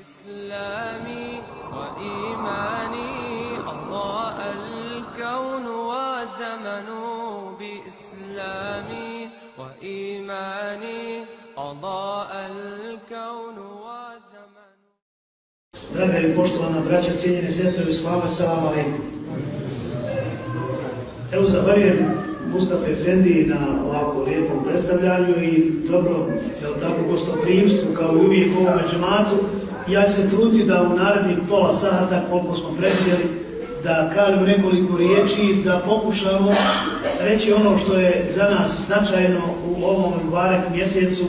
إسلامي وإيماني أضاء الكون وزمن بإسلامي وإيماني أضاء الكون وزمن Draga i poštovana braća, cijenjene sestre u islamu, salam alaikum. Evo zahvaljujem Mustafa Efendi na ovako lijepom predstavljanju i dobro, jel tako, gostoprimstvu kao i uvijek u ovome džematu. Ja ću se truti da u narednih pola sata, koliko smo predvidjeli, da kažem nekoliko riječi, da pokušamo reći ono što je za nas značajno u ovom Mubarek mjesecu,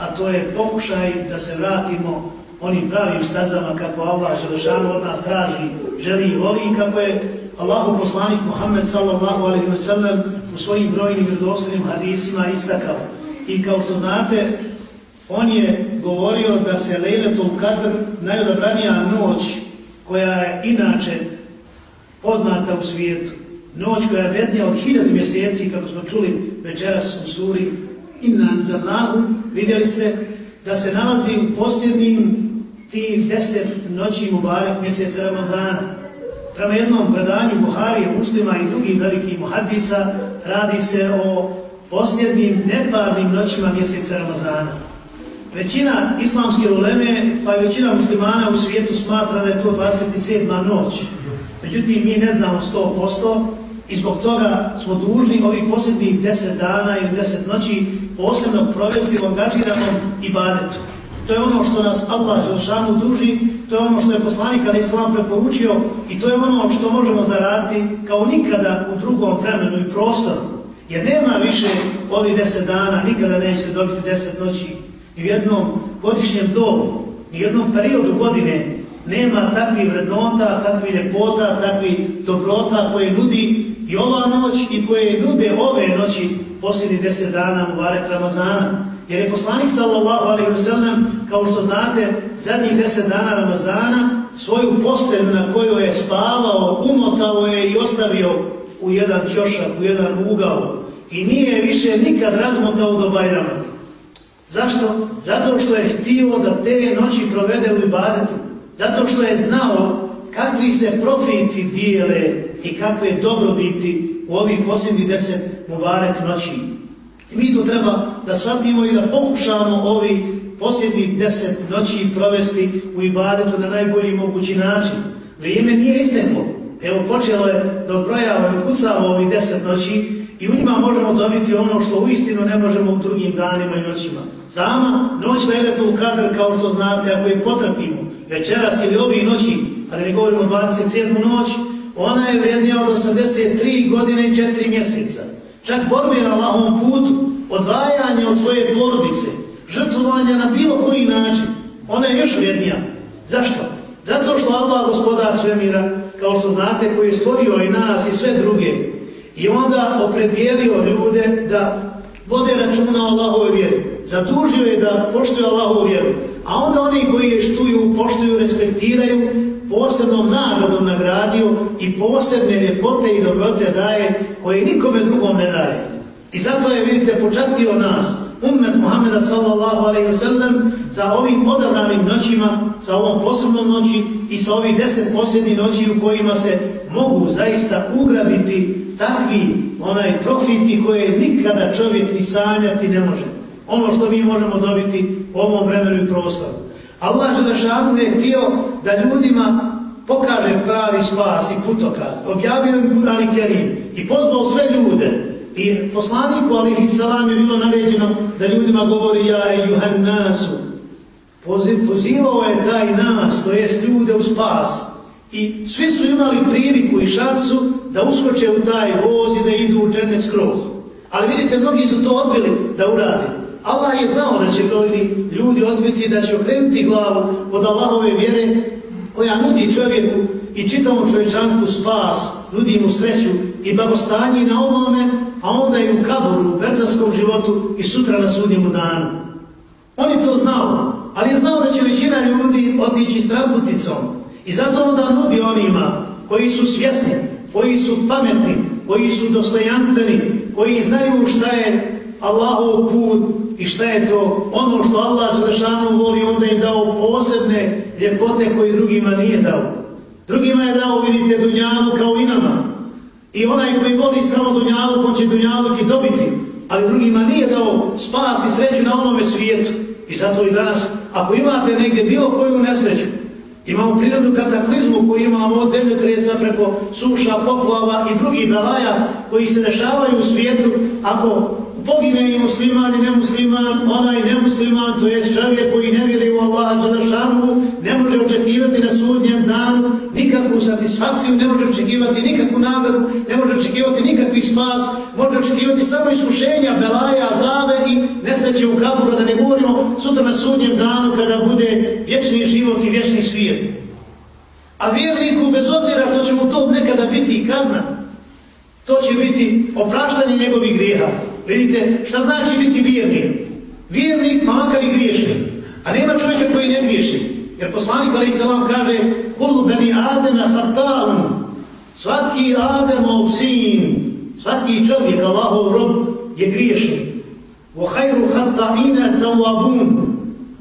a to je pokušaj da se vratimo onim pravim stazama kako Allah Želešanu od nas traži, želi i voli i kako je Allahu poslanik Muhammed sallallahu alaihi wa sallam u svojim brojnim vjerodostojnim hadisima istakao. I kao što znate, on je govorio da se Lejletul Kadr, najodabranija noć koja je inače poznata u svijetu, noć koja je vrednija od hiljadu mjeseci, kako smo čuli večeras u suri Inna Anzalnahu, vidjeli ste da se nalazi u posljednjim tih deset noći Mubarek mjeseca Ramazana. Prema jednom predanju Buharije, muslima i drugih velikih muhadisa radi se o posljednjim neparnim noćima mjeseca Ramazana. Većina islamske uleme, pa i većina muslimana u svijetu smatra da je to 27. noć. Međutim, mi ne znamo 100% i zbog toga smo dužni ovih posljednjih 10 dana ili 10 noći posebno provesti u angažiranom ibadetu. To je ono što nas Allah Želšanu duži, to je ono što je poslanik Ali Islam preporučio i to je ono što možemo zaraditi kao nikada u drugom vremenu i prostoru. Jer nema više ovih deset dana, nikada neće se dobiti deset noći ni u jednom godišnjem dobu, ni u jednom periodu godine nema takvih vrednota, takvih ljepota, takvih dobrota koje nudi i ova noć i koje nude ove noći posljednji deset dana Mubarek Ramazana. Jer je poslanik sallallahu alaihi wa sallam, kao što znate, zadnjih deset dana Ramazana svoju postelju na koju je spavao, umotao je i ostavio u jedan ćošak, u jedan ugao. I nije više nikad razmotao do Bajrama. Zašto? Zato što je htio da te noći provede u ibadetu. Zato što je znao kakvi se profiti dijele i kakve dobrobiti u ovih posljednjih deset Mubarek noći. I mi tu treba da shvatimo i da pokušamo ovi posljednjih deset noći provesti u ibadetu na najbolji mogući način. Vrijeme nije isteklo. Evo počelo je da odbrojava ovaj, i kucava ovih deset noći i u njima možemo dobiti ono što uistinu ne možemo u drugim danima i noćima. Sama noć Lejletul Kadr, kao što znate, ako je potrafimo večeras ili ovih noći, ali ne govorimo 27. noć, ona je vrijednija od 83 godine i 4 mjeseca. Čak borbe na Allahovom putu, odvajanje od svoje porodice, žrtvovanje na bilo koji način, ona je još vrijednija. Zašto? Zato što Allah gospodar svemira, kao što znate, koji je stvorio i nas i sve druge, i onda opredijelio ljude da vode računa o Allahove vjeri. Zadužio je da poštuju Allahovu vjeru. A onda oni koji je štuju, poštuju, respektiraju, posebnom nagradom nagradio i posebne ljepote i dobrote daje koje nikome drugom ne daje. I zato je, vidite, počastio nas, ummet Muhammeda sallallahu alaihi wa sallam, sa ovim odabranim noćima, sa ovom posebnom noći i sa ovih deset posljednjih noći u kojima se mogu zaista ugrabiti takvi onaj profiti koje nikada čovjek ni sanjati ne može. Ono što mi možemo dobiti u ovom vremenu i prostoru. Allah Želešanu je htio da ljudima pokaže pravi spas i putokaz. Objavio im Kur'an i Kerim i pozvao sve ljude. I poslaniku alihi salam je bilo naređeno da ljudima govori ja i juhan nasu. Pozivao je taj nas, to jest ljude u spas. I svi su imali priliku i šansu da uskoče u taj voz i da idu u džene skroz. Ali vidite, mnogi su to odbili da urade. Allah je znao da će brojni ljudi odbiti da će okrenuti glavu od Allahove vjere koja nudi čovjeku i čitavom čovječanstvu spas, nudi mu sreću i blagostanje na ovome, a onda i u kaboru, u berzanskom životu i sutra na sudnjemu danu. On je to znao, ali je znao da će većina ljudi otići stranputicom. I zato onda nudi onima koji su svjesni, koji su pametni, koji su dostojanstveni, koji znaju šta je Allahov put i šta je to ono što Allah Želešanu voli, onda je dao posebne ljepote koje drugima nije dao. Drugima je dao, vidite, dunjavu kao i nama. I onaj koji vodi samo dunjalu, on će dunjalu i dobiti. Ali drugima nije dao spas i sreću na onome svijetu. I zato i danas, ako imate negdje bilo koju nesreću, imamo prirodnu kataklizmu koju imamo od zemljotresa preko suša, poplava i drugih belaja koji se dešavaju u svijetu, ako pogine i musliman i nemusliman, onaj nemusliman, to je čovjek koji ne vjeri u Allaha Đalešanu, ne može očekivati na sudnjem danu nikakvu satisfakciju, ne može očekivati nikakvu nagradu, ne može očekivati nikakvi spas, može očekivati samo iskušenja, belaja, zave i nesreće u kaburu, da ne govorimo sutra na sudnjem danu kada bude vječni život i vječni svijet. A vjerniku, bez obzira što će mu to nekada biti i kazna, to će biti opraštanje njegovih grijeha. Vidite, šta znači biti vjernik? Vjernik, makar i griješni. A nema čovjeka koji ne griješi. Jer poslanik Ali Salam kaže Kullu beni Adema hartaun Svaki Ademov sin Svaki čovjek, Allahov rob je griješni. Wa khairu khata'ina tawabun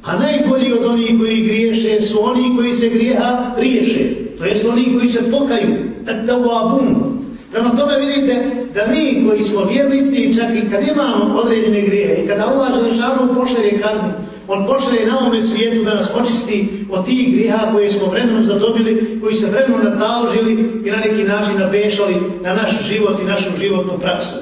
A najbolji od onih koji griješe su oni koji se grijeha riješe. To jest oni koji se pokaju. Tawabun Prema tome vidite da mi koji smo vjernici, čak i kad imamo određene grije i kada Allah Želešanu pošalje kaznu, On pošalje na ovome svijetu da nas očisti od tih griha koje smo vremenom zadobili, koji se vremenom nataložili i na neki način nabešali na naš život i našu životnu praksu.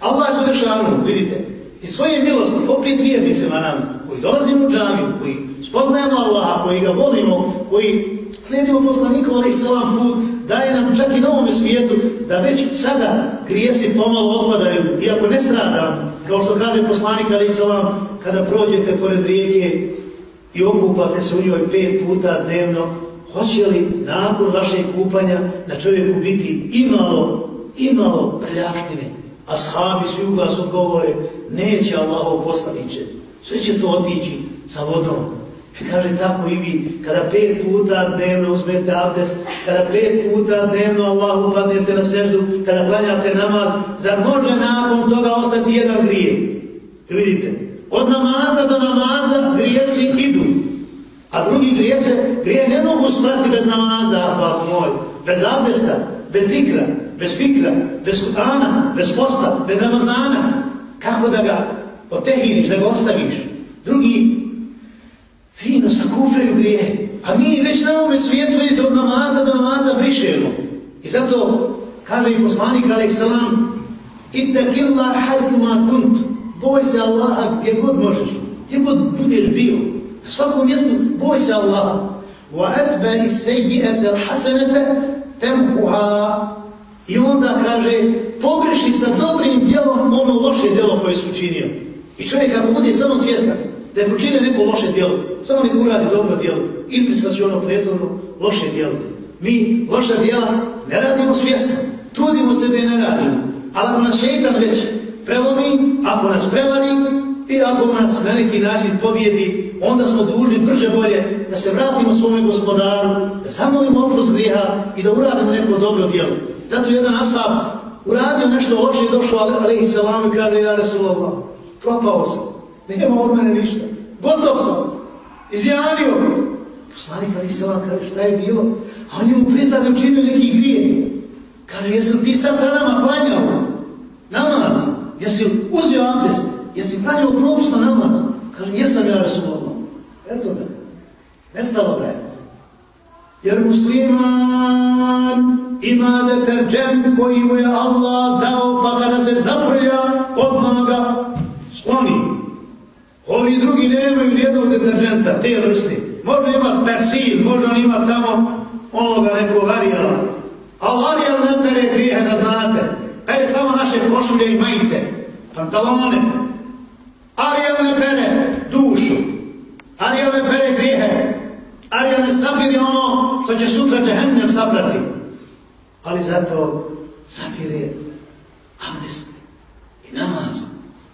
Allah Želešanu, vidite, i svoje milosti, opet vjernicima nam, koji dolazimo u džamiju, koji spoznajemo Allaha, koji ga volimo, koji slijedimo poslanikov, ali i salam put, daje nam čak i na ovome svijetu da već sada grijesi pomalo opadaju, iako ne stradam, kao što kaže poslanik Ali Salam, kada prođete pored rijeke i okupate se u njoj pet puta dnevno, hoće li nakon vašeg kupanja na čovjeku biti imalo, imalo prljaštine? A sahabi svi u vas govore, neće Allah poslaniće, sve će to otići sa vodom. I kaže tako i vi, kada pet puta dnevno uzmete abdest, kada pet puta dnevno Allahu padnete na seždu, kada klanjate namaz, zar može nakon toga ostati jedan grije? I vidite, od namaza do namaza grijesi idu, a drugi grijese, grije ne mogu sprati bez namaza, ahbab moj, bez abdesta, bez ikra, bez fikra, bez kutana, bez posta, bez ramazana. Kako da ga otehiniš, da ga ostaviš? Drugi fino i grije. A mi već na ovome svijetu vidite od namaza do namaza brišemo. I zato kaže i poslanik alaih salam Ittaqilla hazma kunt Boj se Allaha gdje god možeš Gdje god budeš bio Na svakom mjestu boj se Allaha Wa atba is sejijete al hasanata temhuha I onda kaže pogreši sa dobrim djelom ono loše djelo koje su učinio. I čovjek ako bude samo svjestan da je počinio neko loše djelo, samo neko uradi dobro djelo, izbrisat će ono prijetvorno loše djelo. Mi loša djela ne radimo svjesno, trudimo se da je ne radimo, ali ako nas šeitan već prelomi, ako nas prevari i ako nas na neki način pobjedi, onda smo dužni brže bolje da se vratimo svome gospodaru, da zamolimo oprost grijeha i da uradimo neko dobro djelo. Zato jedan asab uradio nešto loše i došao, ali, ali i salam i kaže, ja Resulullah, propao sam. Nema od mene ništa. Gotov sam. Izjavio. Poslanik Ali Selam kaže šta je bilo? A on je mu prizna da učinio neki grije. Kaže, jesam ti sad za nama klanjao? Namaz. Jesi uzio abdest? Jesi klanjao propust na namaz? Kaže, jesam ja Resulallah. Eto ga. Nestalo ga je. Jer musliman ima deterđent koji mu je Allah dao pa kada se zaprlja odmah ga skloni. Ovi drugi nemaju nijednog deterđenta, te vrste. Može ima persil, možda on ima tamo onoga nekog arijala. Ali arijal ne pere grijehe da znate. Pere samo naše košulje i majice, pantalone. Arijal ne pere dušu. Arijal ne pere grijehe. Arijal ne sapiri ono što će sutra džehennem saprati. Ali zato sapire amnest i namaz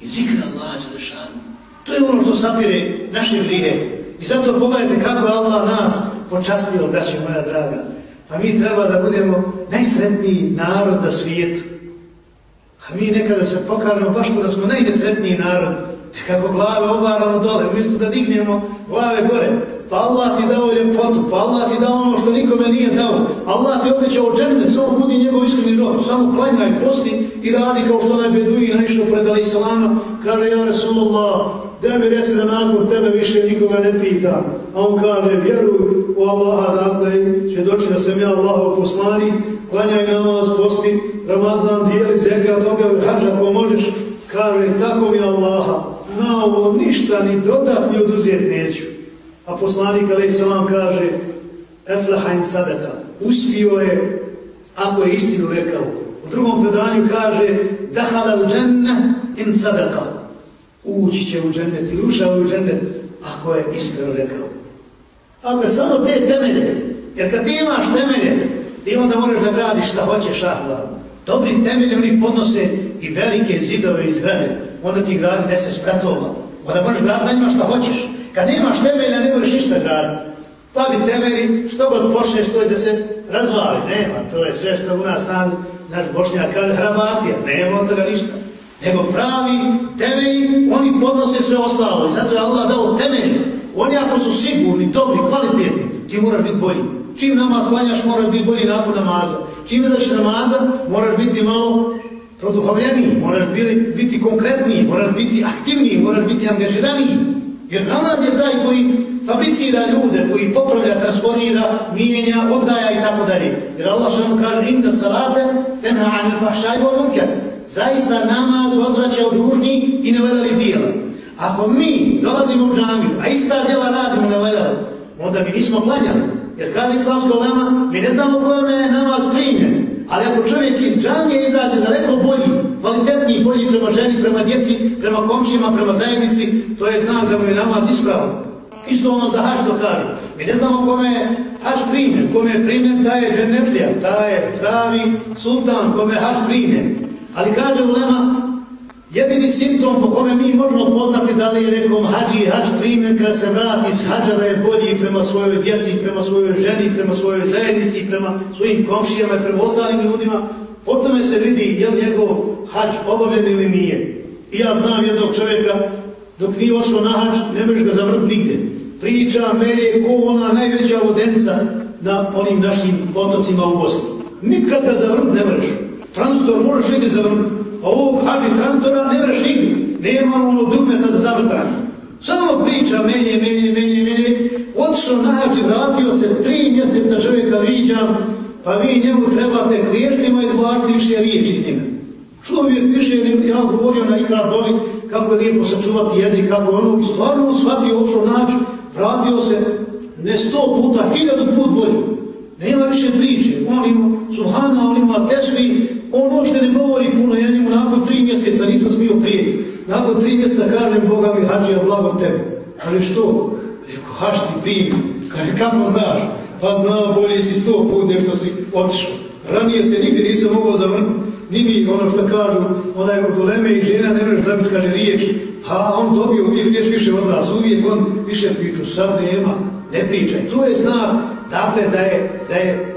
i zikra Allah Đelešanu. To je ono što sapire naše grije. I zato pogledajte kako je Allah nas počastio, braće moja draga. Pa mi treba da budemo najsretniji narod na svijetu. A mi nekada se pokaramo baš da smo najnesretniji narod, e kako glave obaramo dole, umjesto da dignemo glave gore, pa Allah ti dao ljepotu, pa Allah ti dao ono što nikome nije dao, Allah ti obećao džennet, samo budi njegov iskreni rob, samo klanjaj, posti i radi kao što onaj beduji naišao pred Ali Salama, kaže ja Rasulullah, da mi reci da nakon tebe više nikoga ne pita, a on kaže vjeruj u Allaha, dakle, će doći da sam ja Allahov poslani, klanjaj namaz, posti, Ramazan, dijeli zeka, toga hađa ako možeš, kaže tako mi Allaha, na ovo ništa ni dodat ni oduzet neću. A poslanik alaih salam kaže Eflaha in sadaka, uspio je ako je istinu rekao. U drugom predanju kaže Dahala u dženne in sadaka, ući će u džennet i ušao u džennet ako je iskreno rekao. Ako samo te temelje, jer kad ti imaš temelje, ti onda možeš da gradiš šta hoćeš ahla. Dobri temelje oni podnose i velike zidove iz zgrade, onda ti gradi deset spratova. Onda možeš graditi na imaš šta hoćeš. Kad nemaš temelja, ne možeš ništa graditi. Slabi temelji, što god počneš, to je da se razvali. Nema, to je sve što u nas naš, naš bošnjak kaže hrabatija. Nema od toga ništa. Nego pravi temelji, oni podnose sve ostalo. I zato je Allah dao temelj. Oni ako su sigurni, dobri, kvalitetni, ti moraš biti bolji. Čim namaz hlanjaš, moraš biti bolji nakon namaza. Čim ne daš namaza, moraš biti malo produhovljeniji, moraš biti, biti konkretniji, moraš biti aktivniji, moraš biti angažiraniji. Jer namaz je taj koji fabricira ljude, koji popravlja, transformira, mijenja, oddaja i tako dalje. Jer Allah što vam kaže, inda salate, tenha anil fahšaj bo munker. Zaista namaz odvraća od ružni i neveljali dijela. Ako mi dolazimo u džamiju, a ista djela radimo neveljali, onda mi nismo klanjali. Jer kaže islamska ulema, mi ne znamo kojome je namaz primjen. Ali ako čovjek iz džamije izađe daleko bolji, kvalitetniji, bolji prema ženi, prema djeci, prema komšima, prema zajednici, to je znak da mu je namaz ispravan. Isto ono za hač to kaže. Mi ne znamo kome je hač primjen. Kome je primjen, taj je dženetlija, taj je pravi sultan, kome je hač primjen. Ali kaže ulema, jedini simptom po kome mi možemo poznati da li je nekom hađi i hač primjen kad se vrati iz hađa da je bolji prema svojoj djeci, prema svojoj ženi, prema svojoj zajednici, prema svojim komšijama i prema ostalim ljudima, po tome se vidi je li njegov hađ obavljen ili nije. I ja znam jednog čovjeka, dok nije ošao na hađ, ne možeš ga zavrti nigde. Priča, mene ko ona najveća vodenca na onim našim potocima u Bosni. Nikad ga zavrti ne možeš. Transdor možeš vidjeti zavrti. A ovog hađi transdora ne vreš nigdje. Nema ono dugmeta za zavrtanje. Samo priča, menje, menje, menje, menje. Otišao na vratio se, tri mjeseca čovjeka viđam, pa vi njemu trebate kliještima izvlačiti više riječi iz njega. Čovjek više ja govorio na ikrar dobi, kako je lijepo sačuvati jezik, kako je ono stvarno shvatio otišao nađ, vratio se ne sto puta, hiljadu put bolje. Nema više priče. On ima suhana, on ima tesvi, on možete ne govori puno, ja njemu nakon tri mjeseca nisam smio prije. Nakon tri mjeseca kažem Boga mi hađija blago tebe. Ali što? Rekao, haš ti primi. Kaže, kako znaš? Pa zna, bolje si sto put nešto si otišao. Ranije te nigdje nisam mogao zavrnuti ni mi ono što kažu, onaj od uleme i žena ne možeš dobiti, kaže riječ, a on dobio uvijek riječ više od nas, uvijek on više priču, sad nema, ne pričaj. To je znak, dakle, da je, da je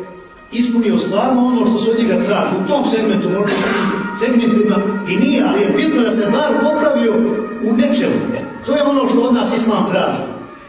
ispunio stvarno ono što se od njega traži, u tom segmentu, možda segmentima i nije, ali je bitno da se bar popravio u nečemu. E, to je ono što od nas islam traži.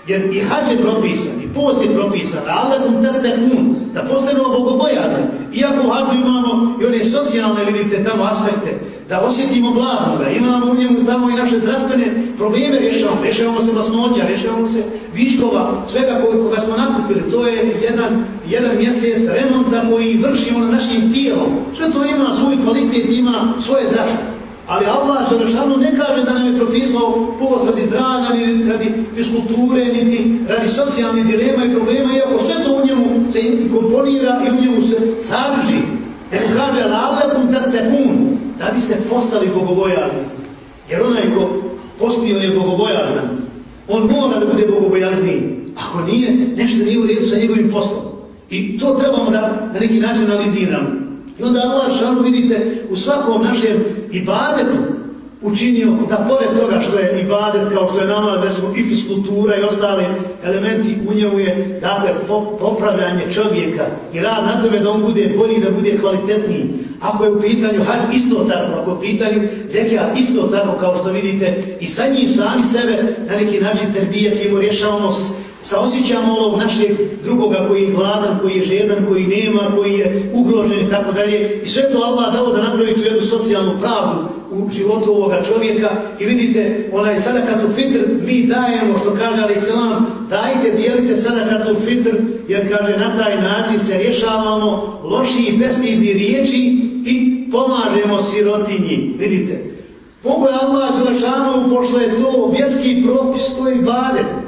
Jer i hađ je propisan, i post je propisan, alekum tetekun, da postanemo bogobojazan. Iako u hađu imamo i one socijalne, vidite, tamo aspekte, da osjetimo blagoga, imamo u njemu tamo i naše zdravstvene probleme rješavamo, rješavamo se masnoća, rješavamo se viškova, svega koga smo nakupili, to je jedan, jedan mjesec remonta koji vršimo na našim tijelom. Sve to ima svoj kvalitet, ima svoje zaštite. Ali Allah Želešanu ne kaže da nam je propisao post radi zdravlja, ni radi fiskulture, niti radi socijalnih dilema i problema, iako sve to u njemu se komponira i u njemu se sadrži. Nego kaže, lalekum tatekun, da biste postali bogobojazni. Jer onaj ko postio je bogobojazan, on mora da bude bogobojazniji. Ako nije, nešto nije u redu sa njegovim poslom. I to trebamo da na neki način analiziramo. I onda Allah šalno vidite u svakom našem ibadetu učinio da pored toga što je ibadet, kao što je nama, recimo, i fiskultura i ostale elementi u njemu je, dakle, popravljanje čovjeka i rad na tome da on bude bolji, da bude kvalitetniji. Ako je u pitanju hađ, isto tako, ako je u pitanju zekija, isto tako, kao što vidite, i sa njim sami sebe na neki način terbijati, rješavamo sa osjećamo ovog našeg drugoga koji je gladan, koji je žedan, koji nema, koji je ugrožen i tako dalje. I sve to Allah dao da napravi tu jednu socijalnu pravdu u životu ovoga čovjeka i vidite, onaj sadakatul fitr mi dajemo, što kaže Ali Islam, dajte, dijelite sadakatul fitr, jer kaže na taj način se rješavamo loši i bestidni riječi i pomažemo sirotinji. Vidite, Mogu je Allah Đelešanovu, pošto je to vjerski propis, to je.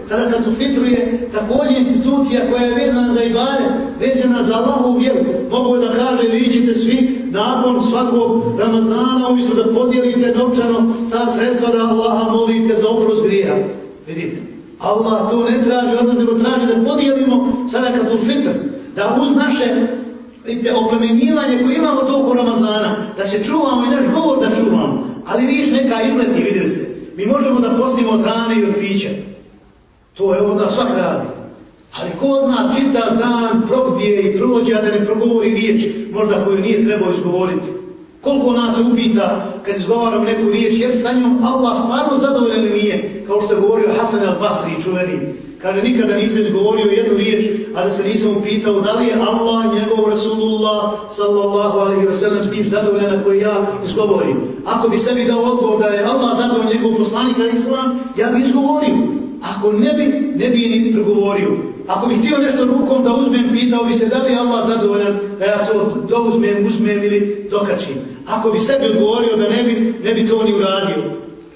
Sada kad u fitru je također institucija koja je vezana za ibade, vezana za Allahu vjeru. Mogu da kaže, vi ćete svi nakon svakog Ramazana, umjesto da podijelite novčano ta sredstva da Allaha molite za oprost grija. Vidite, Allah to ne traži od nas, nego traži da podijelimo sada kad u fitru. Da uz naše vidite, oplemenjivanje koje imamo toliko Ramazana, da se čuvamo i naš govor da čuvamo. Ali viš neka izleti, vidjeli ste. Mi možemo da postimo od hrane i od pića. To je onda svak radi. Ali ko od nas čitav dan probdije i prođe, a da ne progovori riječ, možda koju nije trebao izgovoriti. Koliko nas se upita kad izgovaram neku riječ, jer sa njom Allah stvarno zadovoljen nije, kao što je govorio Hasan al-Basri, čuveni. Kaže, nikada nisam govorio jednu riječ, a da se nisam upitao da li je Allah, njegov Rasulullah, sallallahu alaihi wa sallam, s tim zadovoljan na koji ja izgovorim. Ako bi sebi dao odgovor da je Allah zadovoljan njegov poslanika Islam, ja bi izgovorio. Ako ne bi, ne bi ni progovorio. Ako bih htio nešto rukom da uzmem, pitao bi se da li je Allah zadovoljan da ja to douzmem, uzmem ili dokačim. Ako bi sebi odgovorio da ne bi, ne bi to ni uradio.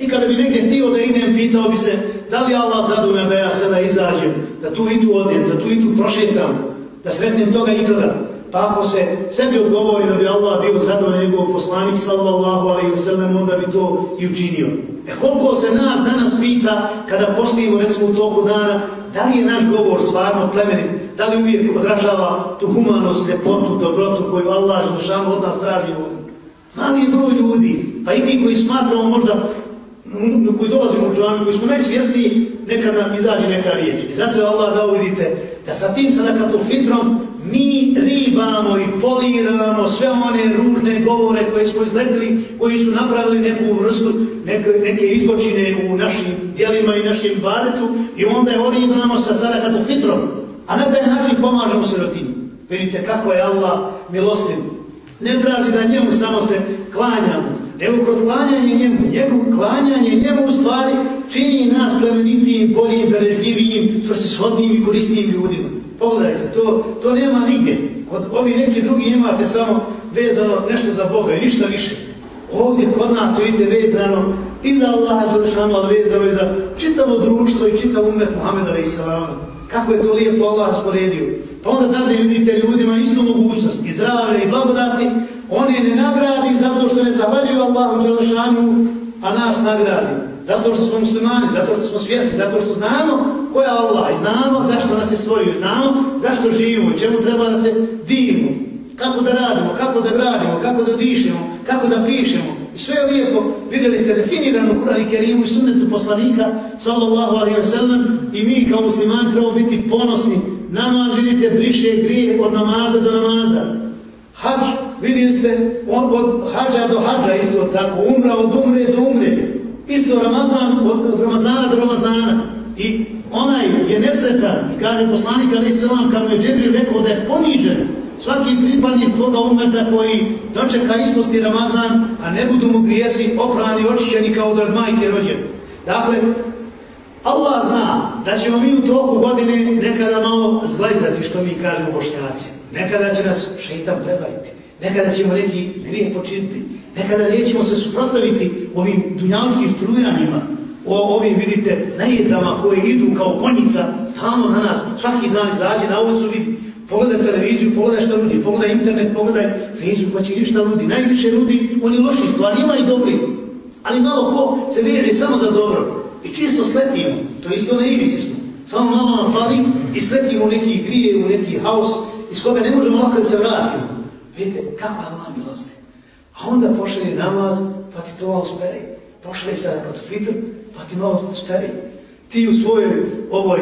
I kada bi negdje htio da idem, pitao bi se da li Allah zadovoljan da ja sada izađem, da tu i tu odem, da tu i tu prošetam, da sretnem toga i toga. Pa ako se sebi odgovori da bi Allah bio zadovoljan njegov poslanik, sallallahu alaihi wa sallam, onda bi to i učinio. E koliko se nas danas pita kada postijemo recimo u toku dana, da li je naš govor stvarno plemenit, da li uvijek odražava tu humanost, ljepotu, dobrotu koju Allah želešano od nas traži ovdje. Mali je broj ljudi, pa i mi koji smatramo možda koji dolazimo u džami, koji smo najsvjesniji, neka nam izađe neka riječ. I zato je Allah dao, vidite, da sa tim sadakatul fitrom mi ribamo i poliramo sve one ružne govore koje smo izletili, koji su napravili neku vrstu, neke, neke izbočine u našim dijelima i našim baretu i onda je oribamo sa sadakatul fitrom. A na taj način pomažemo sirotini. Vidite kako je Allah milostiv. Ne traži da njemu samo se klanjamo, nego kroz klanjanje njemu, njemu, klanjanje njemu u stvari čini nas plemenitijim, boljim, berežljivijim, svrsishodnijim i korisnijim ljudima. Pogledajte, to, to nema nigde. Kod ovi neki drugi imate samo vezano nešto za Boga i ništa više. Ovdje kod nas vidite vezano i za Allaha Đelešanu, ali vezano i za čitavo društvo i čitav umet Muhammeda i salama. Kako je to lijepo Allah sporedio. Pa onda tada vidite ljudima istu mogućnost i zdravlje i blagodati, oni ne nagradi zato što ne zavaljuju Allahu Đelešanu, a nas nagradi. Zato što smo muslimani, zato što smo svjesni, zato što znamo ko je Allah i znamo zašto nas je stvorio, znamo zašto živimo i čemu treba da se divimo, kako da radimo, kako da gradimo, kako da dišemo, kako da pišemo. I sve je lijepo, vidjeli ste definirano u Kurani Kerimu i sunnetu poslanika, sallallahu alaihi wa sallam, i mi kao muslimani trebamo biti ponosni. Namaz, vidite, briše grije od namaza do namaza. Hač, vidi se, on od hađa do hađa isto tako, umra od umre do umre. Isto Ramazan, od Ramazana do Ramazana. I onaj je nesretan, i kaže poslanik Ali Selam kad mu je Džebril rekao da je ponižen, svaki pripadnik tvoga umeta koji dočeka ispusti Ramazan, a ne budu mu grijesi oprani, očišćeni kao da je majke rođen. Dakle, Allah zna da ćemo mi u toku godine nekada malo zglajzati, što mi kažemo bošnjaci. Nekada će nas šeitan prevariti, nekada ćemo neki grije počiniti, nekada nećemo se suprostaviti ovim dunjavskim strujanjima, o ovim, vidite, najezdama koje idu kao konjica stalno na nas, svaki dan izađe na ulicu, vidi, pogledaj televiziju, pogledaj što ljudi, pogledaj internet, pogledaj Facebook, pa će ništa ljudi, najviše ljudi, oni loši stvari, ima i dobri, ali malo ko se veže samo za dobro. I čisto sletimo, to je isto na ivici smo, samo malo nam fali i sletimo u neki grije, u neki haos, iz koga ne možemo lako da se vratimo. Vidite, kakva je ova milost. A onda pošli namaz, pa ti to usperi Pošli sada kod fitr, pa ti malo speri. Ti u svojoj ovoj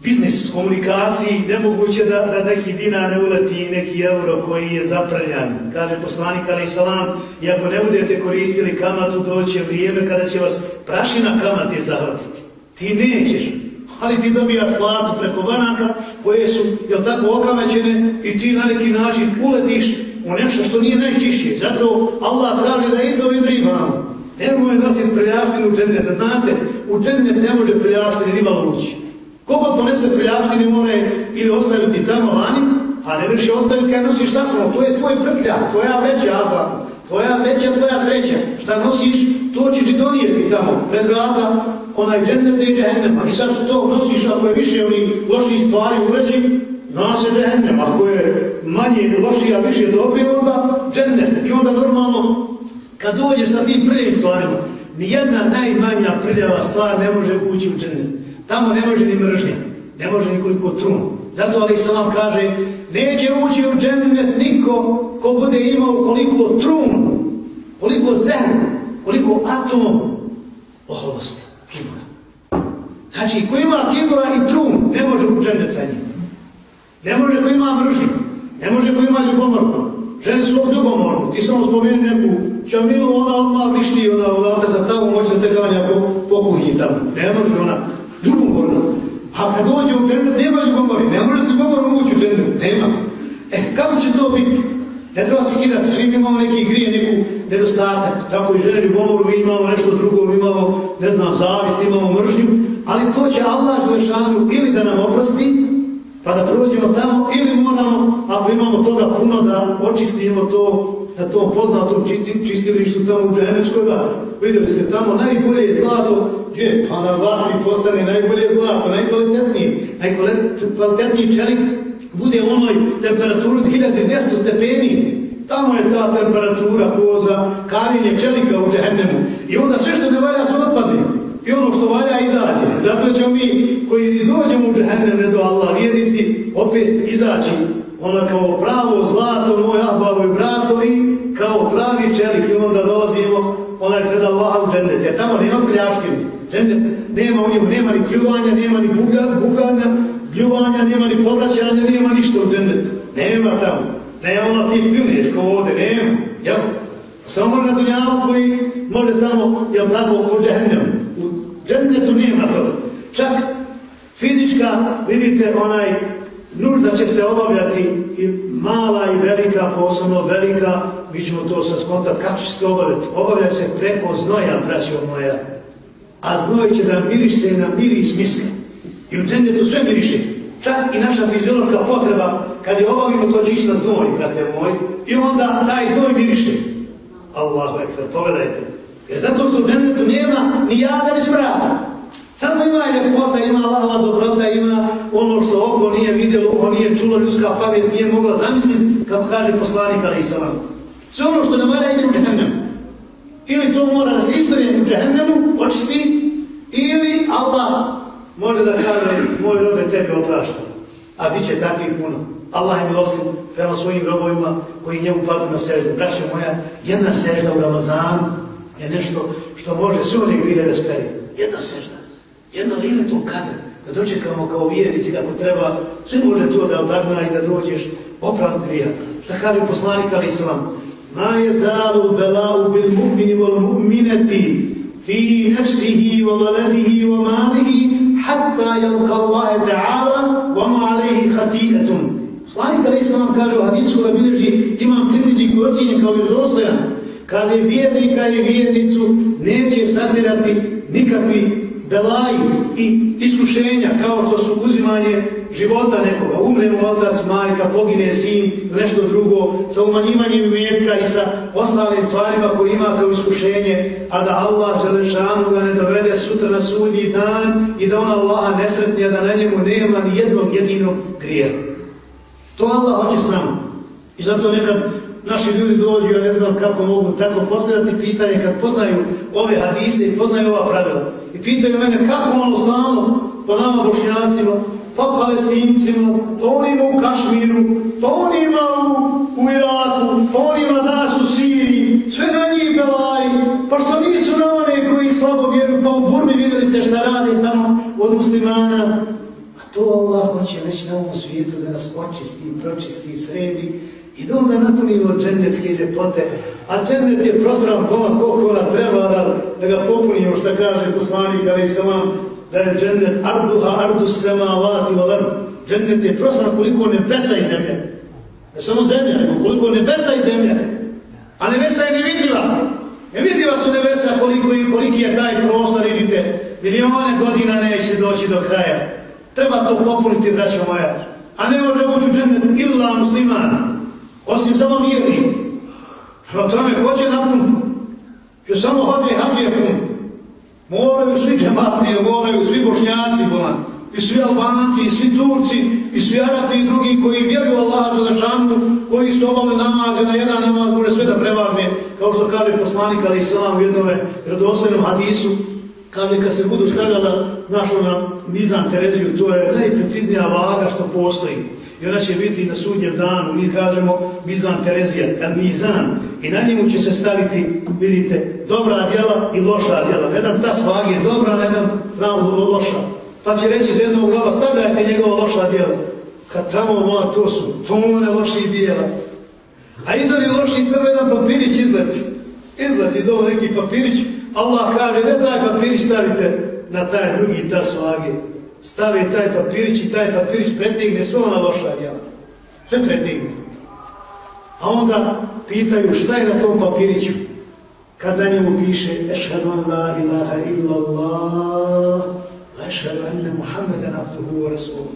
biznis komunikaciji nemoguće da, da neki dinar ne uleti neki euro koji je zapravljan. Kaže poslanik Ali Salam, i ako ne budete koristili kamatu, doće vrijeme kada će vas prašina kamate zahvatiti. Ti nećeš, ali ti dobijaš platu preko banaka koje su, jel tako, okamećene i ti na neki način uletiš u nešto što nije najčišće. Zato Allah pravi da i to vidrivamo. Nemoj nositi prljavštinu u džennet. Da znate, u džennet ne može prljavštine ni malo ući. Kogod ponese prljavštine mora ili ostaviti tamo vani, a ne više ostaviti kada nosiš sa sobom. To je tvoj prtlja, tvoja vreća, Abba. Tvoja vreća, tvoja sreća. Šta nosiš, to ćeš i donijeti tamo. Pred vrata, onaj džennet i džehennema. I sad to nosiš, ako je više oni loših stvari u vreći, Zna se džehennem, ako je manje lošija, više dobri, onda džennet. I onda normalno Kad dođeš sa tim prvim stvarima, nijedna najmanja prljava stvar ne može ući u džennet. Tamo ne može ni mržnja, ne može nikoliko trun. Zato Ali Salam kaže, neće ući u džennet niko ko bude imao koliko trun, koliko zemlj, koliko atom oholosti, kibura. Znači, ko ima kibura i trun, ne može u sa njim. Ne može ko ima mržnju, ne može ko ima ljubomorku. Žene su ljubomorku, ti samo spomeni neku Čamilu, ona odmah višti, ona odavde sa tamo, moće te ganja po, po kuhnji tamo. Ne može ona ljubomorna. A kad dođe u džennet, nema ljubomori, ne može se ljubomorno ući u džennet, nema. E, kako će to biti? Ne treba se kirati, svi imamo neki grije, neku nedostatak, tako i žene ljubomoru, mi imamo nešto drugo, mi imamo, ne znam, zavist, imamo mržnju, ali to će Allah Želešanu ili da nam oprosti, pa da prođemo tamo, ili moramo, ako imamo toga puno, da očistimo to na tom poznatom čistilištu tamo u Dženevskoj vatri. Vidjeli ste tamo najbolje je zlato, gdje? Pa na vatri postane najbolje zlato, najkvalitetniji, najkvalitetniji čelik bude u onoj temperaturu 1200 stepeni. Tamo je ta temperatura koza, karinje čelika u džehennemu. I onda sve što ne valja se otpadne. I ono što valja izađe. Zato ćemo mi koji dođemo u džehennem do Allah, vjernici, opet izaći ona kao pravo zlato, moj ahbavo i brato i kao pravi čelik i onda dolazimo, ona je pred Allaha u džennet, jer tamo nema pljaškini, džennet nema u njemu, nema ni kljuvanja, nema ni buganja, bljuvanja, nema ni povraćanja, nema ništa u džennet, nema tamo, Ne ona ti pljuneš ko ovde, nema, jel? Samo na dunjalu koji može tamo, jel tako, u džennem, u džennetu nema to. čak fizička, vidite, onaj nužda će se obavljati i mala i velika, posebno velika, mi ćemo to sad skontati, kako će se to obavljati? Obavlja se preko znoja, braćo moja. A znoj će da miriše na miris miske. I u džendetu sve miriše. Čak i naša fiziološka potreba, kad je obavimo to čista znoj, brate moj, i onda taj znoj miriše. Allahu ekber, pogledajte. Jer zato što u džennetu nema ni jada ni sprata. Samo ima ljepota, ima Allahova dobrota, ima ono što oko nije vidjelo, oko nije čulo, ljudska pamet nije mogla zamisliti, kako kaže poslanik Ali Isalam. Sve ono što ne valja ide u džehennemu. Ili to mora da se istorije u džehennemu, očisti, ili Allah može da kaže, moj robe tebe opraštam, A bit će takvi puno. Allah je milostiv prema svojim robovima koji njemu padnu na seždu. Braćo moja, jedna sežda u Ramazanu je nešto što može sve one grije da speri. Jedna sežda. Jedno lile to kader, da dočekamo kao vjernici kako treba, sve može to da odagna i da dođeš opravdu grija. Šta kaže poslanik Ali Islam? Ma je zalu belau bil mu'mini vol mu'mineti fi nefsihi wa valedihi wa malihi hatta yalqa Allahe ta'ala wa ma alaihi khati'atun. Slanik Ali sallam kaže u hadisu da bilježi imam tirmizi koji ocjenje kao vjerozostojan. Kaže vjernika i vjernicu neće satirati nikakvi belaji i iskušenja kao što su uzimanje života nekoga, umre mu otac, majka, pogine sin, nešto drugo, sa umanjivanjem imetka i sa ostalim stvarima koje ima kao iskušenje, a da Allah Želešanu ga ne dovede sutra na sudnji dan i da on Allaha nesretnija da na njemu nema ni jednog jedinog grija. To Allah hoće s nama. I zato nekad naši ljudi dođu, ja ne znam kako mogu tako postavljati pitanje kad poznaju ove hadise i poznaju ova pravila. I pitaju mene kako ono stalno po nama bošnjacima, po Palestincima, to onima u Kašmiru, to onima u, u Iraku, to onima danas u Siriji, sve na njih belaji, pa što nisu na one koji slabo vjeru, pa u Burmi videli ste šta radi tamo od muslimana. A to Allah hoće već na ovom svijetu da nas očisti, pročisti sredi i da onda napunimo džendetske ljepote. A džendet je prostran kola kola treba da, da ga popunimo što kaže poslanik, ali i salam, da je džennet arduha ardu samavati avati valar. Džennet je prostoran koliko nebesa i zemlje. Ne samo zemlja, nego koliko nebesa i zemlje. A nebesa je nevidljiva. Nevidljiva su nebesa koliko, koliki je taj prostor, vidite. Milione godina neće doći do kraja. Treba to popuniti, braćo moja. A ne može ući u džennet illa muslimana. Osim samo vjerni. Što tome hoće napun? Još samo hoće hađe puniti. Moraju svi džematije, moraju svi bošnjaci volan, I svi albanci, i svi turci, i svi arabi i drugi koji vjeruju Allah za lešanu, koji su obavili namaze na jedan namaz, može sve da prevagne, kao što kaže poslanik Ali Islam u jednom redoslovnom hadisu, kaže kad se budu stavljala našu na mizan Tereziju, to je najpreciznija vaga što postoji. I ona će biti na sudnjem danu, mi kažemo mizan Terezija, el mizan. I na njemu će se staviti, vidite, dobra djela i loša djela. Jedan ta svag je dobra, jedan tamo loša. Pa će reći za jednog glava, stavljajte njegova loša djela. Kad tamo moja, to su tone loših djela. A idoli loši samo jedan papirić izleti. Izleti do neki papirić, Allah kaže, ne taj papirić stavite na taj drugi ta svage. Stavi taj papirić i taj papirić pretegne sve ona loša djela. Sve pretegne. A onda pitaju šta je na tom papiriću? Kad na njemu piše Ešhadu an la ilaha illa Allah Ešhadu anna Muhammeden abduhu wa rasuluhu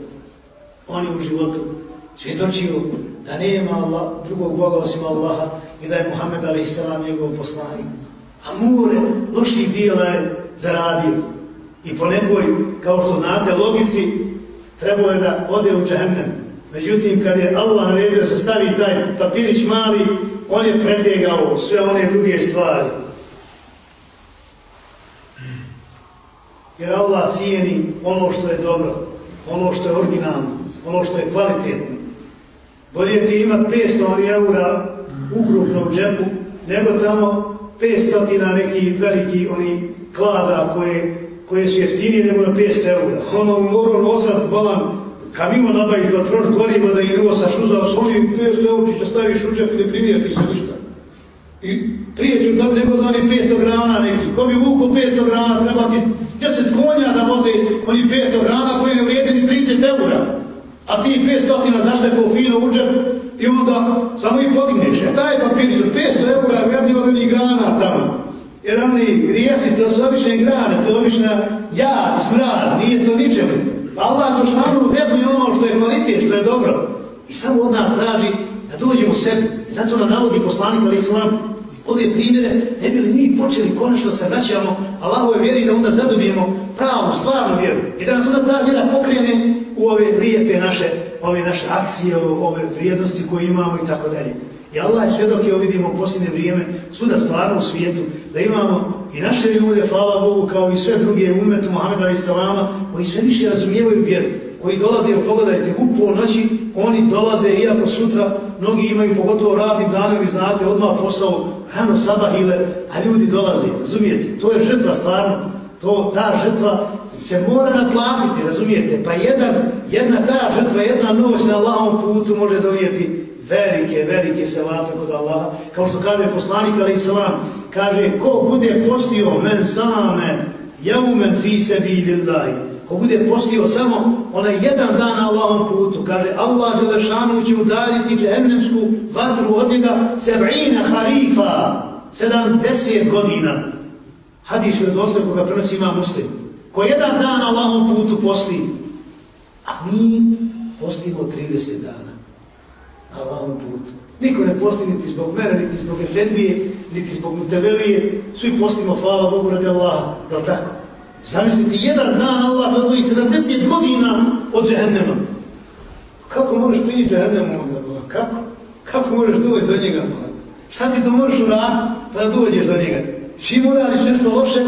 Oni u životu svjedočiju da nema Allah, drugog Boga osim Allaha i da je Muhammed a.s. njegov poslanik. A mure loših dijela je zaradio. I po nekoj, kao što znate, logici trebao je da ode u džahnem. Međutim, kad je Allah naredio da se stavi taj papirić mali, on je pretegao sve one druge stvari. Jer Allah cijeni ono što je dobro, ono što je originalno, ono što je kvalitetno. Bolje ti ima 500 eura ukrupno u džepu, nego tamo 500 na neki veliki oni klada koje, koje su jeftinije nego na 500 eura. Ono, ono moram osad balan kamimo nabaviti da troš gorima da i ne osaš a s onih 500 eurčića staviš u džep i ne primijeti se ništa. I prije ću da nego za 500 grana neki. Ko bi vuku 500 grana treba ti 10 konja da voze oni 500 grana koji ne vrijede ni 30 eura. A ti 500 zašto je po fino uđer i onda samo ih podigneš. E taj papir za 500 eura vrijedi od onih grana tamo. Jer oni grijesi, to su obične grane, to je obična jad, smrad, nije to ničemu. Allah to šanu vrednuje ono što je kvalitet, što je dobro. I samo od nas traži da dođemo u sebi. I zato nam navodi poslanik Ali Islam ove primjere, ne bi li mi počeli konačno se vraćamo Allahove vjeri da onda zadobijemo pravu, stvarnu vjeru. I da nas onda ta vjera pokrene u ove lijepe naše, ove naše akcije, ove vrijednosti koje imamo i tako dalje. I Allah je svjedok je vidimo u posljednje vrijeme, svuda stvarno u svijetu, da imamo i naše ljude, hvala Bogu, kao i sve druge umetu Muhammeda i Salama, koji sve više razumijevaju vjeru, koji dolaze, pogledajte, u polnoći, oni dolaze, iako sutra mnogi imaju pogotovo radnim danom vi znate, odmah posao, rano sabahile, a ljudi dolaze, razumijete, to je žrtva stvarno, to, ta žrtva se mora naplatiti, razumijete? Pa jedan, jedna ta žrtva, jedna noć na Allahom putu može donijeti velike, velike sevape kod Allaha. Kao što kaže poslanik Ali islam, kaže, ko bude postio men same, jaumen fi sebi lillahi, ko bude postio samo onaj jedan dan na Allahom putu, kaže, Allah Želešanu će udariti džehennemsku vatru od njega seb'ina harifa, sedamdeset godina. Hadis je dosta koga prenosi ima muslim ko jedan dan na Allahom putu posti, a mi postimo 30 dana Allahom putu. Niko ne posti niti zbog mene, niti zbog Efendije, niti zbog Mutevelije, svi postimo, hvala Bogu, radi Allaha, je li tako? Zamisliti, jedan dan Allah odvoji 70 godina od džehennema. Kako možeš primiti džehennemu onda, Boga? Kako? Kako možeš doći do njega, Boga? Šta ti to možeš uraditi pa da dođeš do njega? Čim uradiš nešto loše,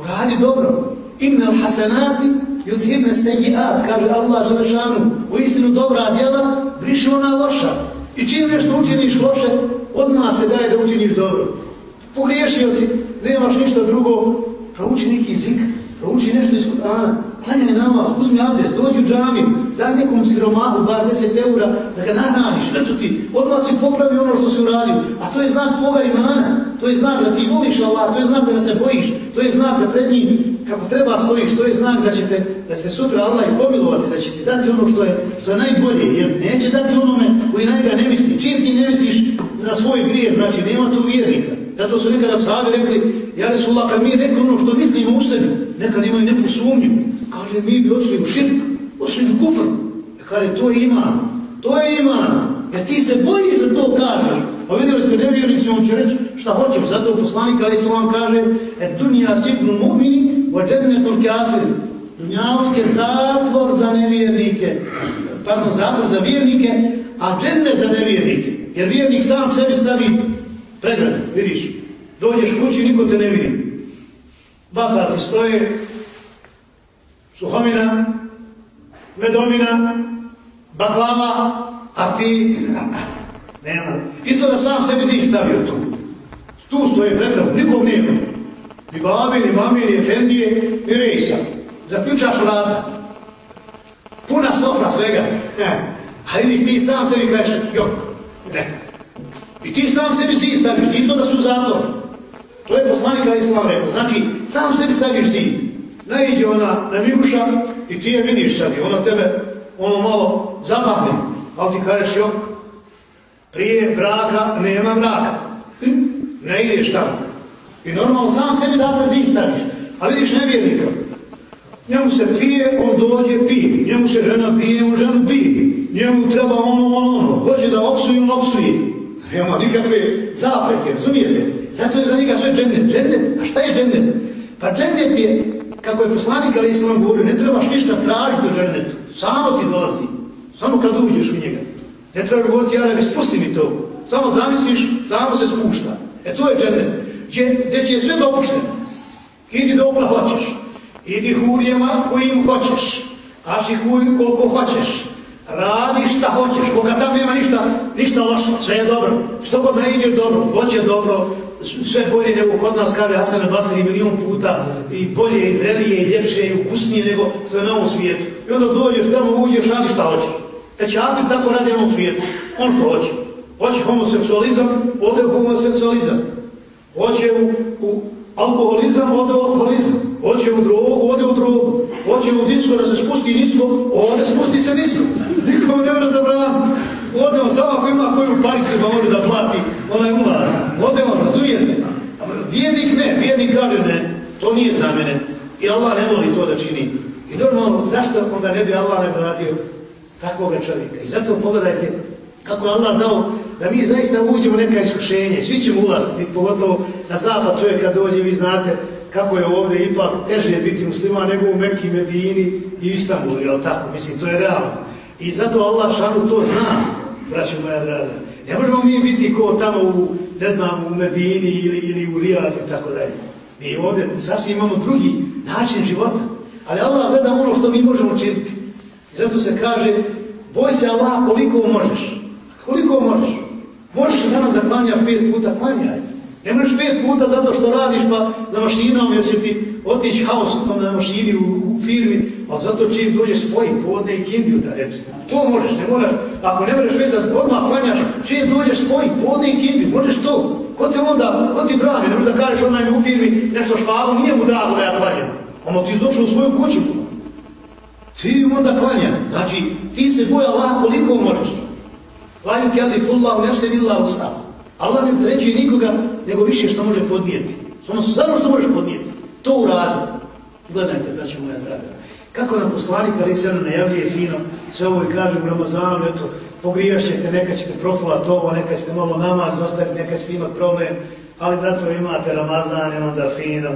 uradi dobro. Inna hasenati yuzhibne sejiat, kaže Allah Želešanu, u istinu dobra djela, briše ona loša. I čim nešto učiniš loše, odmah se daje da učiniš dobro. Pogriješio si, nemaš ništa drugo, prouči neki zik, prouči nešto iz Kur'ana, klanjaj namaz, uzmi abdest, dođi u džamiju, daj nekom siromahu bar 10 eura da ga nahraniš, sve to ti, odmah si popravi ono što si uradio, a to je znak tvoga imana, to je znak da ti voliš Allah, to je znak da ga se bojiš, to je znak da pred njim kako treba stojiš, to je znak da ćete, da će sutra Allah i pomilovati, da će ti dati ono što je, što je najbolje, jer neće dati onome koji najga ne misli, čim ti ne misliš na svoj grijeh, znači nema tu vjernika. Zato su nekada sahabi rekli, ja Resulullah, kad mi rekli ono što mislimo u sebi, nekad imaju neku sumnju, kaže, mi bi odšli u širk, odšli u kufr. Ja kaže, to je iman, to je iman, jer ti se bojiš da to kažeš. Pa a vidjeli ste nevjernici, on će reći šta hoćeš, zato poslanik Ali Salam kaže, e dunija sipnu mu'mini, wa džennetul kafiri. Dunjavnik je zatvor za nevjernike, pardon, zatvor za vjernike, a džennet za nevjernike. Jer vjernik sam sebi stavi pregrad, vidiš, dođeš kući, niko te ne vidi. Bakaci stoje, suhomina, medomina, baklava, a ti, nema. Isto da sam sebi ti stavio tu. Tu stoje predrav, nikog nema. Ni babi, ni mami, ni efendije, ni rejsa. Zaključaš vrata. Puna sofra svega. E, a Ali ti sam sebi kažeš, jok, ne. I ti sam sebi zid staviš, ti to da su zato. To je poslanik Ali Islam rekao. Znači, sam sebi staviš zid. Najde ona na miguša i ti je vidiš sad i ona tebe ono malo zapahne. Ali ti kažeš, jok, prije braka nema braka. Ne ideš tamo. I normalno sam sebi dakle zid. A vidiš nevjernika. Njemu se pije, on dođe, pije. Njemu se žena pije, on ženu pije. Njemu treba ono, ono, ono. Hoće da opsuje, on opsuje. Nema nikakve zapreke, razumijete? Zato je za njega sve džennet. Džennet, a šta je džennet? Pa džennet je, kako je poslanik Ali Islam govorio, ne trebaš ništa tražiti u džennetu. Samo ti dolazi. Samo kad uđeš u njega. Ne trebaš govoriti, ja ne spusti mi to. Samo zamisliš, samo se spušta. E to je džennet. Gdje, gdje će sve dopušteno. Idi dobro hoćeš. Idi hurjema kojim hoćeš. Aši huj koliko hoćeš. Radi šta hoćeš. Koga tam nema ništa, ništa loše. Sve je dobro. Što god ne ideš dobro. Hoće dobro. Sve bolje nego kod nas kaže Hasan Basri milion puta. I bolje, i zrelije, i ljepše, i ukusnije nego to je na ovom svijetu. I onda dođeš tamo, uđeš, radi šta hoće. E čafir tako radi na ovom svijetu. On što hoće. Hoće homoseksualizam, ode u homoseksualizam. Hoće u, u alkoholizam, ode u alkoholizam. Hoće u drogu, ode u drogu. Hoće u disko da se spusti nisko, ode spusti se nisko. Nikom ne mora zabraniti. Ode on samo ako ima koju paricu pa može da plati, ona je umara model, razumijete? Vjernik ne, vjernik kaže ne, to nije za mene. I Allah ne voli to da čini. I normalno, zašto onda ne bi Allah nagradio takvog čovjeka? I zato pogledajte kako je Allah dao da mi zaista uđemo neka iskušenje. Svi ćemo ulaziti, pogotovo na zapad čovjeka dođe, vi znate, kako je ovdje ipak teže biti musliman nego u Mekki, Medini i Istanbulu, jel tako? Mislim, to je realno. I zato Allah šanu to zna, braću moja draga. Ne možemo mi biti ko tamo u, ne znam, u Medini ili, ili u Rijadu i tako dalje. Mi ovdje sasvim imamo drugi način života. Ali Allah gleda ono što mi možemo činiti. I zato se kaže, boj se Allah koliko možeš. Koliko možeš? Možeš danas da klanja pet puta, klanjaj. Ne možeš pet puta zato što radiš pa za mašinom jer će ti otići haos na mašini u, u firmi, ali zato čim dođeš svoji podne i kindiju da eto. To možeš, ne moraš. Ako ne možeš već da odmah klanjaš, čim dođeš svoji podne i kindiju, možeš to. Ko te onda, ko ti brani, ne možeš da kažeš onaj u firmi nešto špavu, nije mu drago da ja klanjam. Ono ti je došao u svoju kuću. Ti onda klanja. Znači, ti se boja Allah koliko možeš. Laju kjali fullahu nefse villa ustavu. Allah ne treći nikoga nego više što može podnijeti. Samo samo što možeš podnijeti. To uradi. Gledajte, braću moja draga. Kako nam poslanik ali se ono najavljuje fino, sve ovo i kaže u Ramazanu, eto, pogrijaš ćete, neka ćete profilat ovo, neka ćete malo namaz ostaviti, neka ćete imat problem, ali zato imate Ramazan i onda fino,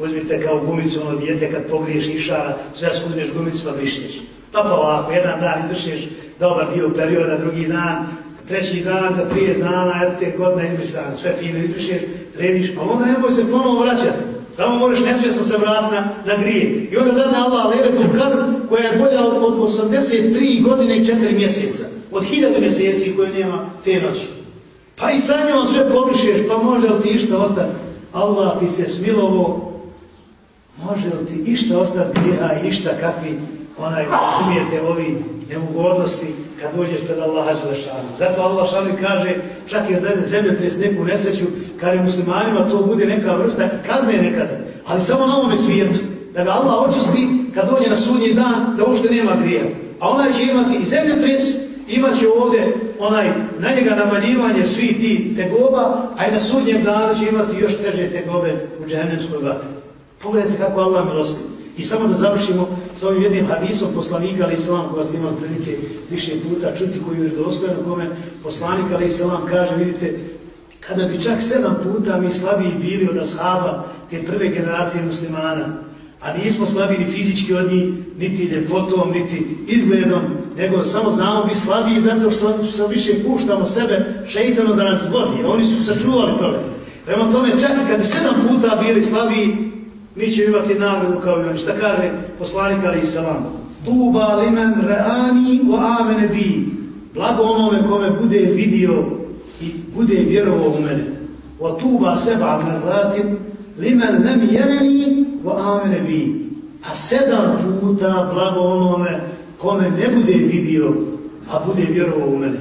uzmite kao gumicu ono dijete kad pogriješ išara, sve skudneš gumicu pa brišneš. Pa pa ovako, jedan dan izvršiš dobar dio perioda, drugi dan, treći dan, za prije dana, eto te godine izbrisano, sve fino izbrišeš, središ, pa onda nemoj se ponovo vraćati. Samo moraš nesvjesno se vratiti na, na grije. I onda dana Allah levetu kadr koja je bolja od, od 83 godine i 4 mjeseca. Od 1000 mjeseci koje nema te noći. Pa i sa njom sve pobrišeš, pa može li ti išta ostati? Allah ti se smilovo, može li ti išta ostati grijeha i išta kakvi onaj, razumijete, ovi neugodnosti kad dođeš pred Allaha Želešanu. Zato Allah Želešanu kaže, čak i da dade zemljotres neku nesreću, kada je muslimanima to bude neka vrsta kazne nekada, ali samo na ovome svijetu, da ga Allah očisti kad dođe na sudnji dan, da uopšte nema grija. A onaj će imati i zemljotres, imat će ovdje onaj, na njega namanjivanje svih ti tegoba, a i na sudnjem danu će imati još teže tegobe u džahennemskoj vatri. Pogledajte kako Allah milosti. I samo da završimo s ovim jednim hadisom poslanika, ali i salam, koja ste imali prilike više puta čuti, koji je dostojeno kome poslanik, ali salam, kaže, vidite, kada bi čak sedam puta mi slabiji bili od ashaba te prve generacije muslimana, a nismo slabi ni fizički od njih, niti ljepotom, niti izgledom, nego samo znamo bi slabiji zato što, što više puštamo sebe šeitano da nas vodi, oni su sačuvali tome. Prema tome, čak i kad bi sedam puta bili slabiji, mi ćemo imati nagradu kao i oni. Šta kaže poslanik Ali Isalam? Tuba limen reani u amene bi. Blago onome kome bude vidio i bude vjerovao u mene. Wa tuba seba marratin limen nem jereni u amene bi. A sedam puta blago onome kome ne bude vidio, a bude vjerovao u mene.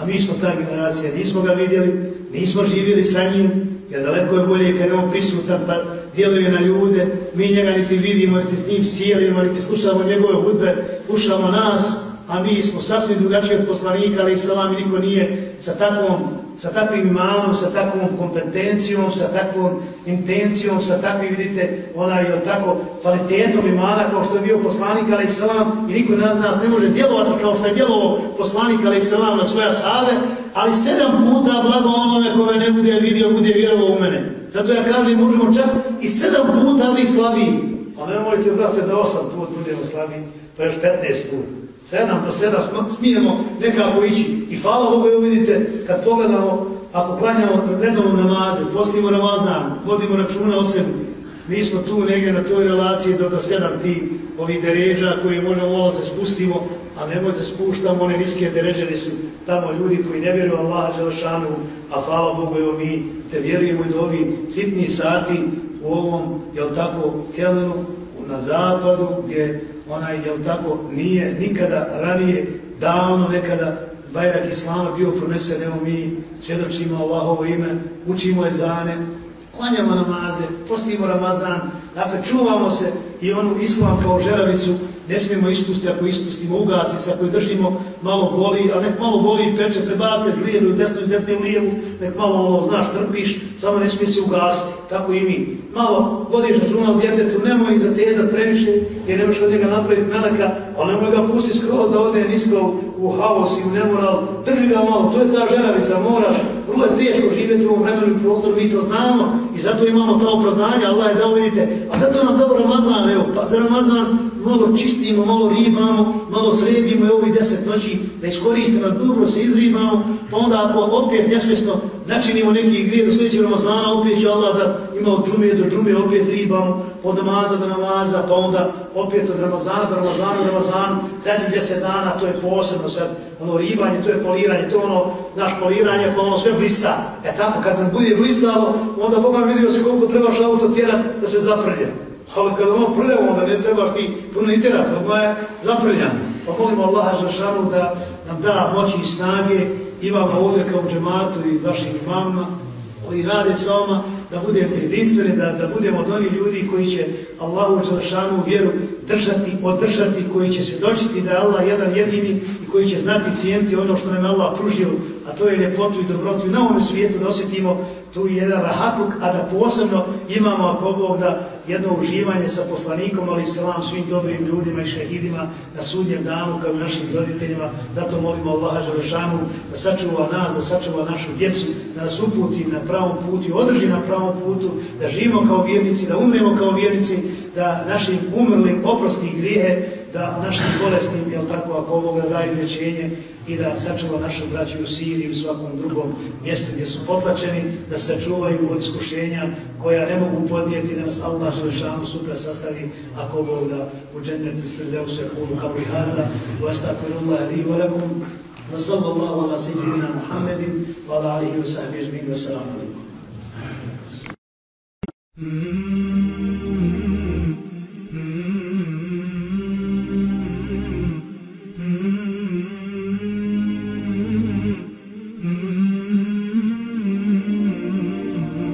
A mi smo ta generacija, nismo ga vidjeli, nismo živjeli sa njim, jer daleko je bolje kad je on prisutan, pa djeluje na ljude, mi njega niti vidimo, niti s njim sjelimo, niti slušamo njegove hudbe, slušamo nas, a mi smo sasvim drugačiji od poslanika, ali i sa vami niko nije sa takvom sa takvim imanom, sa takvom kompetencijom, sa takvom intencijom, sa takvim, vidite, onaj, je tako, kvalitetom imana kao što je bio poslanik, ali i salam, i niko nas, nas ne može djelovati kao što je djelovo poslanik, ali i salam, na svoja save, ali sedam puta blago onome kome ne bude vidio, bude vjerovo u mene. Zato ja kažem, možemo čak i sedam puta biti slabiji. A pa nemojte, brate, da osam put budemo slabiji, pa još 15 puta. Sedam do sedam smijemo nekako ići. I hvala Bogu, evo vidite, kad pogledamo, ako klanjamo redovno namaze, postimo namazan, vodimo računa o sebi, mi smo tu negdje na toj relaciji do, do sedam ti ovih deređa koji možemo malo se spustimo, a ne može se spuštamo, one niske deređe su tamo ljudi koji ne vjeruju Allah, Želšanu, a hvala Bogu, evo mi te vjerujemo i do ovih sitni sati u ovom, jel tako, kelnu na zapadu, gdje onaj, jel tako, nije nikada ranije, davno nekada, Bajrak Islama bio pronesen, evo mi svjedočimo Allahovo ime, učimo ezane, klanjamo namaze, postimo Ramazan, dakle, čuvamo se i onu Islam kao žeravicu, ne smijemo ispustiti, ako ispustimo, ugasi se, ako je držimo, malo boli, a nek malo boli i peče, prebaste s lijevu, desno i desne u lijevu, nek malo, ono, znaš, trpiš, samo ne smije se ugasiti, tako i mi. Malo vodiš računa od djetetu, nemoj zatezat previše, jer nemaš od njega napraviti meleka, ali nemoj ga pusti skroz da ode nisko u haos i u nemoral, drži ga malo, to je ta žeravica, moraš, vrlo je teško živjeti u ovom vremenu i prostoru, mi to znamo i zato imamo ta opravdanja, Allah je dao, vidite, zato nam dao Ramazan, evo, pa za Ramazan malo čistimo, malo ribamo, malo sredimo i ovih deset noći da iskoristimo, dobro se izribamo, pa onda ako opet nesvjesno načinimo neki grije do sljedećeg Ramazana, opet će Allah da ima od džumije do džumije, opet ribamo, od namaza do namaza, pa onda opet od Ramazana do Ramazana do Ramazana, zadnjih deset dana, to je posebno sad, ono ribanje, to je poliranje, to ono, znaš, poliranje, pa ono sve blista. E tako, kad nas bude blistalo, onda Boga vidio se koliko trebaš auto tjerat da se zaprlja. Ali kada ono prljavo, onda ne trebaš ti puno ni tjerat, ono je zaprljan. Pa molimo Allaha Žešanu da nam da moći i snage i vam ovdje kao džematu i vašim imamima koji rade s vama, da budete jedinstveni, da, da budemo od onih ljudi koji će Allahu Žešanu vjeru držati, održati, koji će svjedočiti da je Allah jedan jedini i koji će znati cijenti ono što nam Allah pružio, a to je ljepotu i dobrotu i na ovom svijetu da osjetimo tu jedan rahatluk, a da posebno imamo, ako Bog da, jedno uživanje sa poslanikom, ali selam svim dobrim ljudima i šehidima na sudnjem danu, kao i našim roditeljima, Zato molimo Allaha Želešanu, da sačuva nas, da sačuva našu djecu, da nas uputi na pravom putu i održi na pravom putu, da živimo kao vjernici, da umremo kao vjernici, da našim umrlim oprosti grijehe, da našim bolesnim, jel tako, ako Bog da daje izlječenje, i da sačuva našu braću u Siriji i u svakom drugom mjestu gdje su potlačeni, da se čuvaju od iskušenja koja ne mogu podnijeti da nas Allah Želešanu sutra sastavi ako Bog da u džennetu firdeu se kulu kao i hada u astakfirullah li wa lakum wa sallallahu ala sejidina Muhammedin wa ala alihi wa sahbihi wa sallam alaikum.